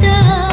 的。